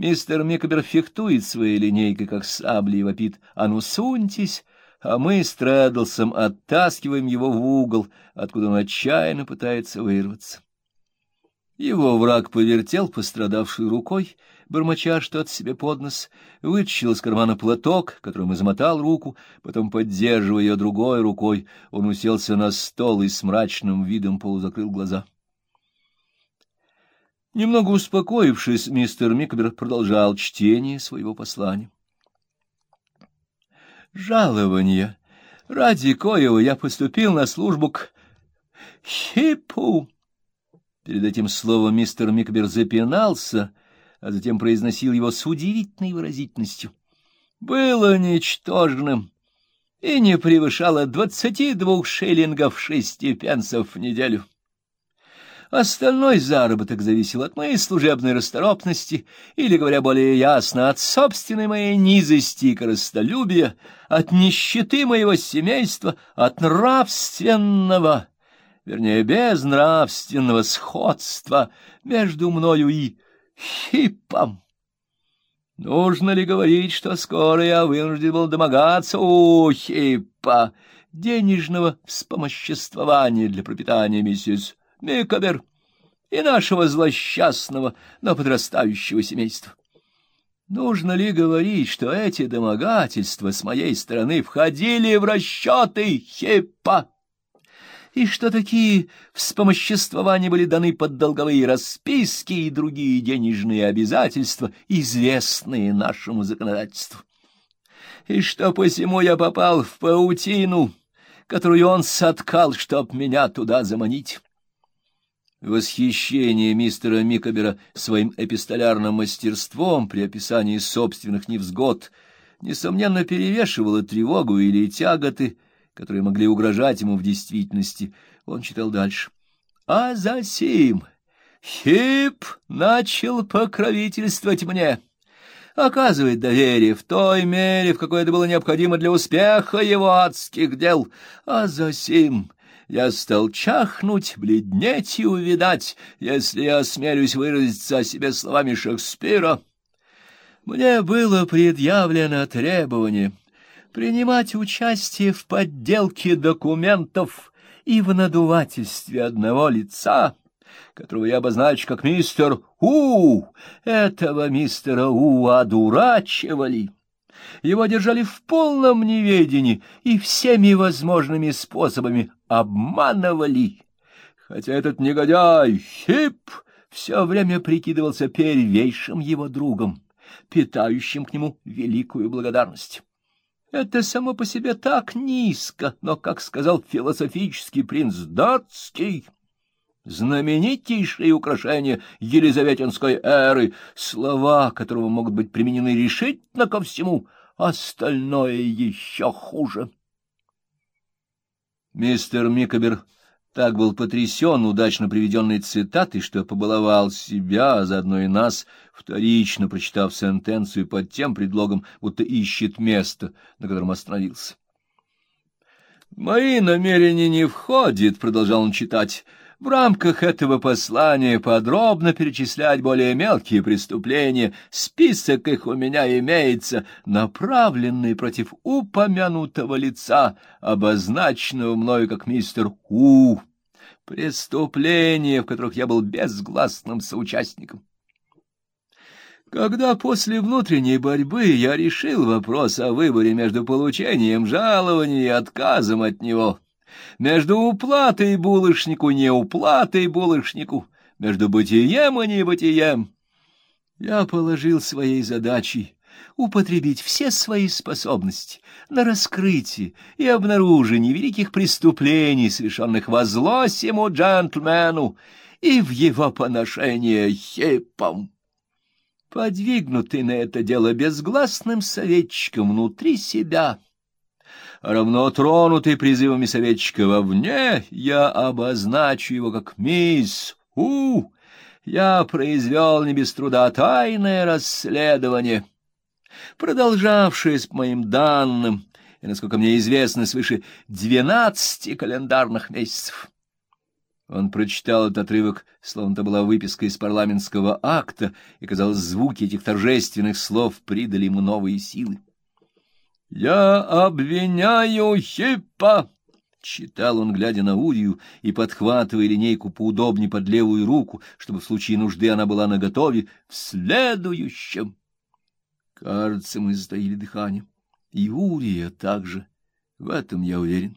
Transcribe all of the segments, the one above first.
Мистер Микобер фехтует своей линейкой, как саблей, вопит «А ну, суньтесь!» а мы с Трэддлсом оттаскиваем его в угол, откуда он отчаянно пытается вырваться. Его враг повертел пострадавшей рукой, бормоча что-то себе под нос, вытащил из кармана платок, которым измотал руку, потом, поддерживая ее другой рукой, он уселся на стол и с мрачным видом полузакрыл глаза. Немного успокоившись, мистер Микбер продолжал чтение своего послания. «Жалование, ради коего я поступил на службу к Хипу!» Перед этим словом мистер Микбер запинался, а затем произносил его с удивительной выразительностью. «Было ничтожным» и не превышало двадцати двух шиллингов шести пенсов в неделю. Остальной заработок зависел от моей служебной расторопности, или, говоря более ясно, от собственной моей низости и корыстолюбия, от нищеты моего семейства, от нравственного, вернее, безнравственного сходства между мною и хипом. Нужно ли говорить, что скоро я вынужден был домогаться у хипа денежного вспомоществования для пропитания миссис Микобер и нашего злосчастного, но подрастающего семейства. Нужно ли говорить, что эти домогательства с моей стороны входили в расчеты Хиппа? И что такие вспомоществования были даны под долговые расписки и другие денежные обязательства, известные нашему законодательству? И что посему я попал в паутину, которую он соткал, чтоб меня туда заманить? Восхищение мистера Микобера своим эпистолярным мастерством при описании собственных невзгод несомненно перевешивало тревогу или тяготы, которые могли угрожать ему в действительности. Он читал дальше. «А засим Хип начал покровительствовать мне» оказывает доверие в той мере, в какой это было необходимо для успеха его адских дел, а засим я стал чахнуть, бледнеть и увидать, если я осмелюсь выразиться о себе словами Шекспира. Мне было предъявлено требование принимать участие в подделке документов и в надувательстве одного лица, которого я обозначу как мистер У. Этого мистера У одурачивали его держали в полном неведении и всеми возможными способами обманывали. Хотя этот негодяй Хип все время прикидывался первейшим его другом, питающим к нему великую благодарность. Это само по себе так низко, но, как сказал философический принц датский, знаменитейшее украшение Елизаветинской эры, слова которого могут быть применены решительно ко всему, остальное еще хуже. Мистер Микобер так был потрясен удачно приведенной цитатой, что побаловал себя, а заодно и нас, вторично прочитав сентенцию под тем предлогом, будто ищет место, на котором остановился. «Мои намерения не входят», — продолжал он читать, — в рамках этого послания подробно перечислять более мелкие преступления, список их у меня имеется, направленный против упомянутого лица, обозначенного мною как мистер У. Преступления, в которых я был безгласным соучастником. Когда после внутренней борьбы я решил вопрос о выборе между получением жалования и отказом от него, между уплатой булочнику и неуплатой булочнику, между бытием и небытием. Я положил своей задачей употребить все свои способности на раскрытие и обнаружение великих преступлений, совершенных во зло сему джентльмену и в его поношение хипом. Подвигнутый на это дело безгласным советчиком внутри себя — равно тронутый призывами советчика вовне, я обозначу его как мисс У. Я произвел не без труда тайное расследование, продолжавшееся по моим данным, и, насколько мне известно, свыше двенадцати календарных месяцев. Он прочитал этот отрывок, словно это была выписка из парламентского акта, и, казалось, звуки этих торжественных слов придали ему новые силы. «Я обвиняю Хиппа!» — читал он, глядя на Урию и подхватывая линейку поудобнее под левую руку, чтобы в случае нужды она была наготове, в следующем. Кажется, мы затаили дыхание. И Урия также. В этом я уверен.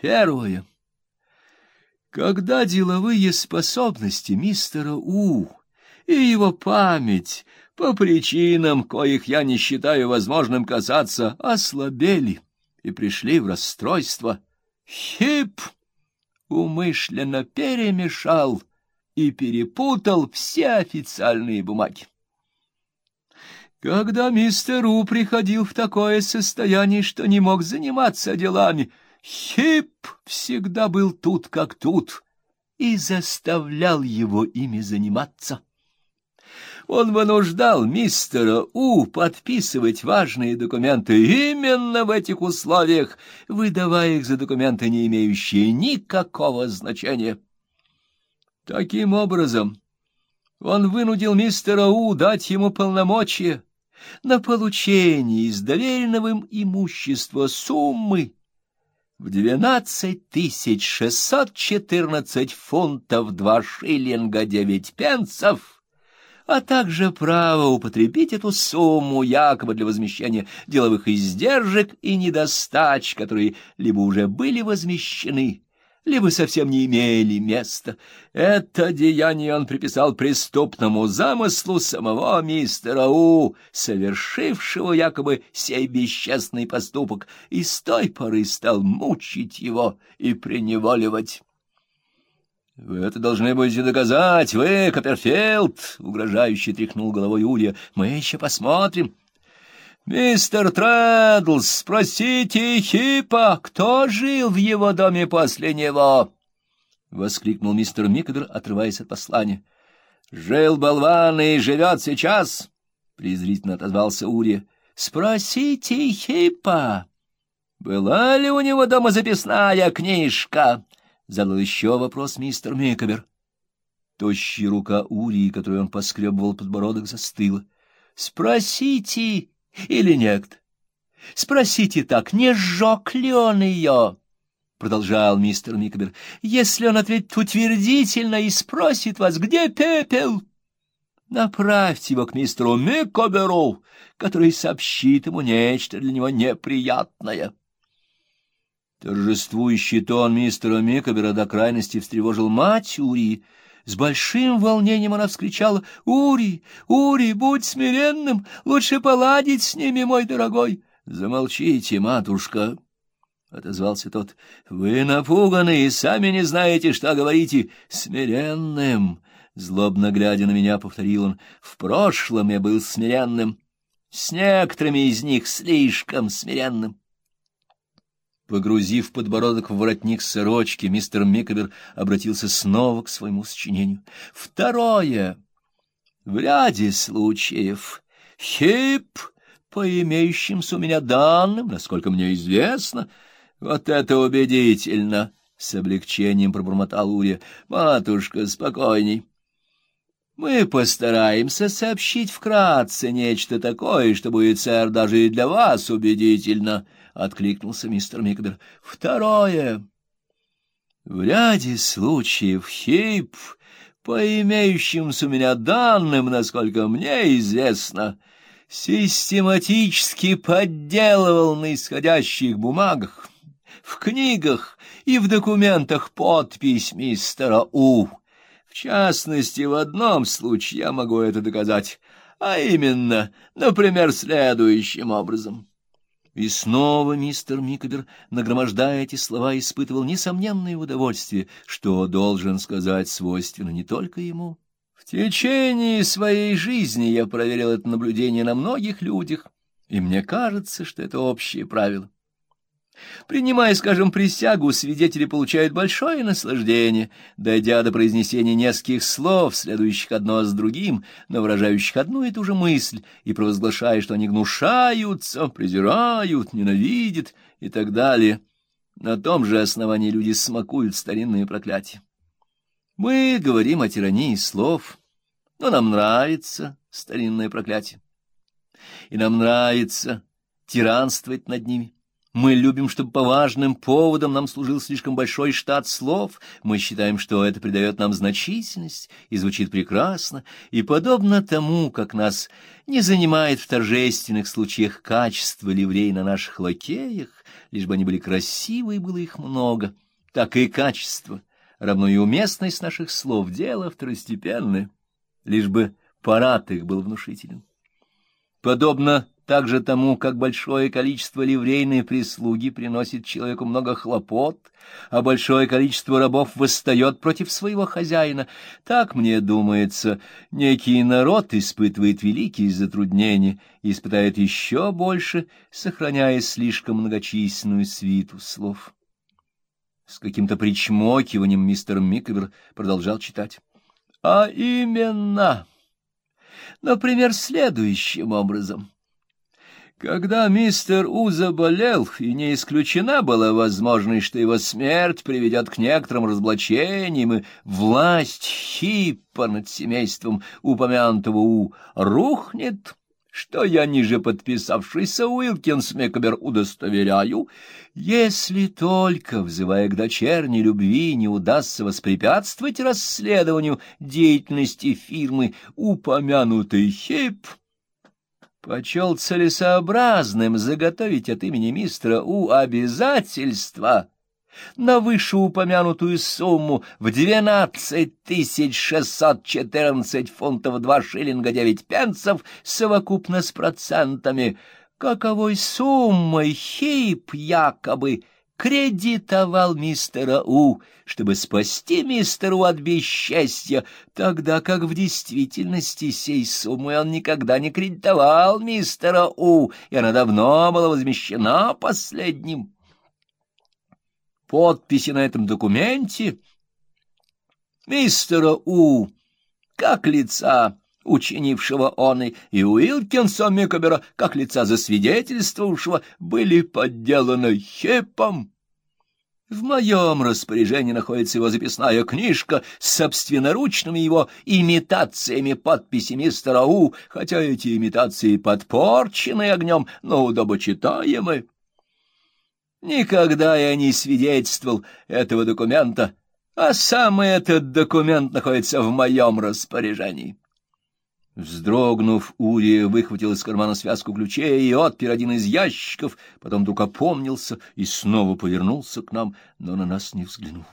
Первое. Когда деловые способности мистера У и его память, по причинам, коих я не считаю возможным казаться, ослабели и пришли в расстройство, Хип умышленно перемешал и перепутал все официальные бумаги. Когда мистер У приходил в такое состояние, что не мог заниматься делами, Хип всегда был тут как тут и заставлял его ими заниматься. Он вынуждал мистера У подписывать важные документы именно в этих условиях, выдавая их за документы, не имеющие никакого значения. Таким образом, он вынудил мистера У дать ему полномочия на получение из доверенного им имущества суммы, в двенадцать тысяч шестьсот четырнадцать фунтов два шиллинга девять пенсов, а также право употребить эту сумму якобы для возмещения деловых издержек и недостач, которые либо уже были возмещены, либо совсем не имели места. Это деяние он приписал преступному замыслу самого мистера У, совершившего якобы сей бесчестный поступок, и с той поры стал мучить его и преневоливать. — Вы это должны будете доказать, вы, Копперфилд! — угрожающе тряхнул головой Улья. — Мы еще посмотрим. — «Мистер Трэддлс, спросите Хипа, кто жил в его доме после него?» — воскликнул мистер Микадер, отрываясь от послания. «Жил болван и живет сейчас!» — презрительно отозвался Урия. «Спросите Хипа, была ли у него дома записная книжка?» — задал еще вопрос мистер Микабер. Тощая рука Урии, которую он поскребывал подбородок, застыла. «Спросите или нет? Спросите так, не сжег ли он ее? Продолжал мистер Микобер. Если он ответит утвердительно и спросит вас, где пепел, направьте его к мистеру Микоберу, который сообщит ему нечто для него неприятное. Торжествующий тон мистера Микобера до крайности встревожил мать Урии, с большим волнением она вскричала «Ури! Ури, будь смиренным! Лучше поладить с ними, мой дорогой!» «Замолчите, матушка!» — отозвался тот. «Вы напуганы и сами не знаете, что говорите. Смиренным!» — злобно глядя на меня, повторил он. «В прошлом я был смиренным, с некоторыми из них слишком смиренным». Погрузив подбородок в воротник сорочки, мистер Микобер обратился снова к своему сочинению. Второе. В ряде случаев хип, по имеющимся у меня данным, насколько мне известно, вот это убедительно, — с облегчением пробормотал Урия. — Матушка, спокойней. Мы постараемся сообщить вкратце нечто такое, что будет, сэр, даже и для вас убедительно, — откликнулся мистер Микбер. — Второе. В ряде случаев Хейп, по имеющимся у меня данным, насколько мне известно, систематически подделывал на исходящих бумагах, в книгах и в документах подпись мистера У. В частности, в одном случае я могу это доказать, а именно, например, следующим образом. И снова мистер Микобер, нагромождая эти слова, испытывал несомненное удовольствие, что, должен сказать, свойственно не только ему. В течение своей жизни я проверил это наблюдение на многих людях, и мне кажется, что это общее правило. Принимая, скажем, присягу, свидетели получают большое наслаждение, дойдя до произнесения нескольких слов, следующих одно с другим, но выражающих одну и ту же мысль, и провозглашая, что они гнушаются, презирают, ненавидят и так далее. На том же основании люди смакуют старинные проклятия. Мы говорим о тирании слов, но нам нравится старинное проклятие. И нам нравится тиранствовать над ними. Мы любим, чтобы по важным поводам нам служил слишком большой штат слов. Мы считаем, что это придает нам значительность и звучит прекрасно. И подобно тому, как нас не занимает в торжественных случаях качество ливрей на наших лакеях, лишь бы они были красивы и было их много, так и качество, равно и уместность наших слов, дело второстепенное, лишь бы парад их был внушителен. Подобно также тому, как большое количество ливрейной прислуги приносит человеку много хлопот, а большое количество рабов восстает против своего хозяина, так, мне думается, некий народ испытывает великие затруднения и испытает еще больше, сохраняя слишком многочисленную свиту слов. С каким-то причмокиванием мистер Миквер продолжал читать. — А именно... Например, следующим образом. Когда мистер У заболел, и не исключена была возможность, что его смерть приведет к некоторым разоблачениям, и власть Хиппа над семейством упомянутого У рухнет, что я, ниже подписавшийся Уилкинс Мекобер, удостоверяю, если только, взывая к дочерней любви, не удастся воспрепятствовать расследованию деятельности фирмы упомянутый Хипп, почел целесообразным заготовить от имени мистера У обязательства на вышеупомянутую сумму в двенадцать тысяч шестьсот четырнадцать фунтов два шиллинга девять пенсов совокупно с процентами, каковой суммой хип якобы кредитовал мистера У, чтобы спасти мистеру от бесчестья, тогда как в действительности сей суммы он никогда не кредитовал мистера У, и она давно была возмещена последним. Подписи на этом документе мистера У, как лица учинившего он и, и Уилкинса Микобера, как лица засвидетельствовавшего, были подделаны хепом. В моем распоряжении находится его записная книжка с собственноручными его имитациями подписи мистера У, хотя эти имитации подпорчены огнем, но удобочитаемы. Никогда я не свидетельствовал этого документа, а сам этот документ находится в моем распоряжении. Вздрогнув, Урия выхватил из кармана связку ключей и отпер один из ящиков, потом вдруг опомнился и снова повернулся к нам, но на нас не взглянул.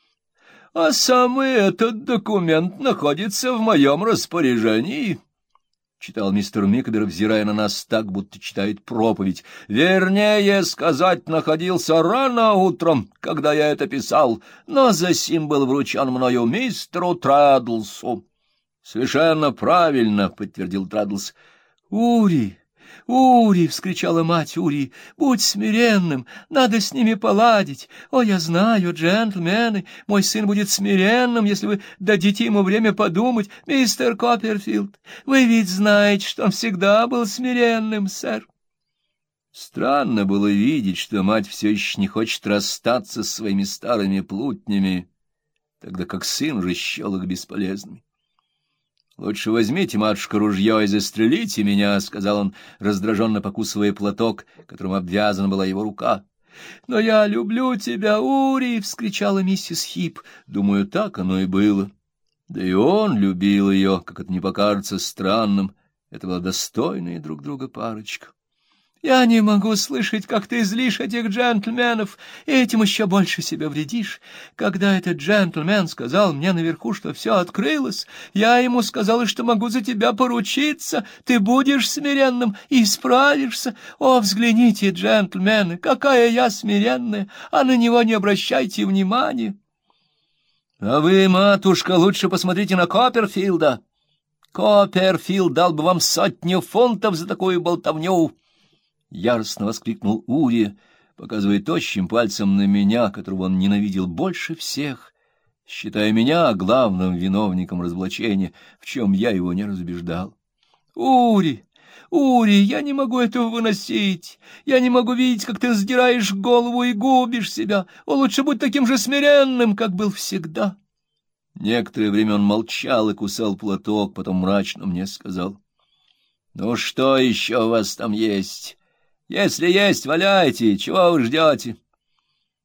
— А самый этот документ находится в моем распоряжении, — читал мистер Микобер, взирая на нас так, будто читает проповедь. — Вернее сказать, находился рано утром, когда я это писал, но за сим был вручен мною мистеру Традлсу. — Совершенно правильно, — подтвердил Традлс. — Ури! «Ури!» — вскричала мать Ури. «Будь смиренным, надо с ними поладить. О, я знаю, джентльмены, мой сын будет смиренным, если вы дадите ему время подумать. Мистер Копперфилд, вы ведь знаете, что он всегда был смиренным, сэр». Странно было видеть, что мать все еще не хочет расстаться с своими старыми плутнями, тогда как сын уже счел их бесполезными. «Лучше возьмите, матушка, ружье и застрелите меня», — сказал он, раздраженно покусывая платок, которым обвязана была его рука. «Но я люблю тебя, Ури!» — вскричала миссис Хип. Думаю, так оно и было. Да и он любил ее, как это не покажется странным. Это была достойная друг друга парочка. Я не могу слышать, как ты злишь этих джентльменов, и этим еще больше себя вредишь. Когда этот джентльмен сказал мне наверху, что все открылось, я ему сказала, что могу за тебя поручиться, ты будешь смиренным и справишься. О, взгляните, джентльмены, какая я смиренная, а на него не обращайте внимания. А вы, матушка, лучше посмотрите на Копперфилда. Копперфилд дал бы вам сотню фунтов за такую болтовню. — яростно воскликнул Ури, показывая тощим пальцем на меня, которого он ненавидел больше всех, считая меня главным виновником разоблачения, в чем я его не разубеждал. — Ури! Ури, я не могу этого выносить. Я не могу видеть, как ты сдираешь голову и губишь себя. О, лучше будь таким же смиренным, как был всегда. Некоторое время он молчал и кусал платок, потом мрачно мне сказал. — Ну что еще у вас там есть? Если есть, валяйте, чего вы ждете? —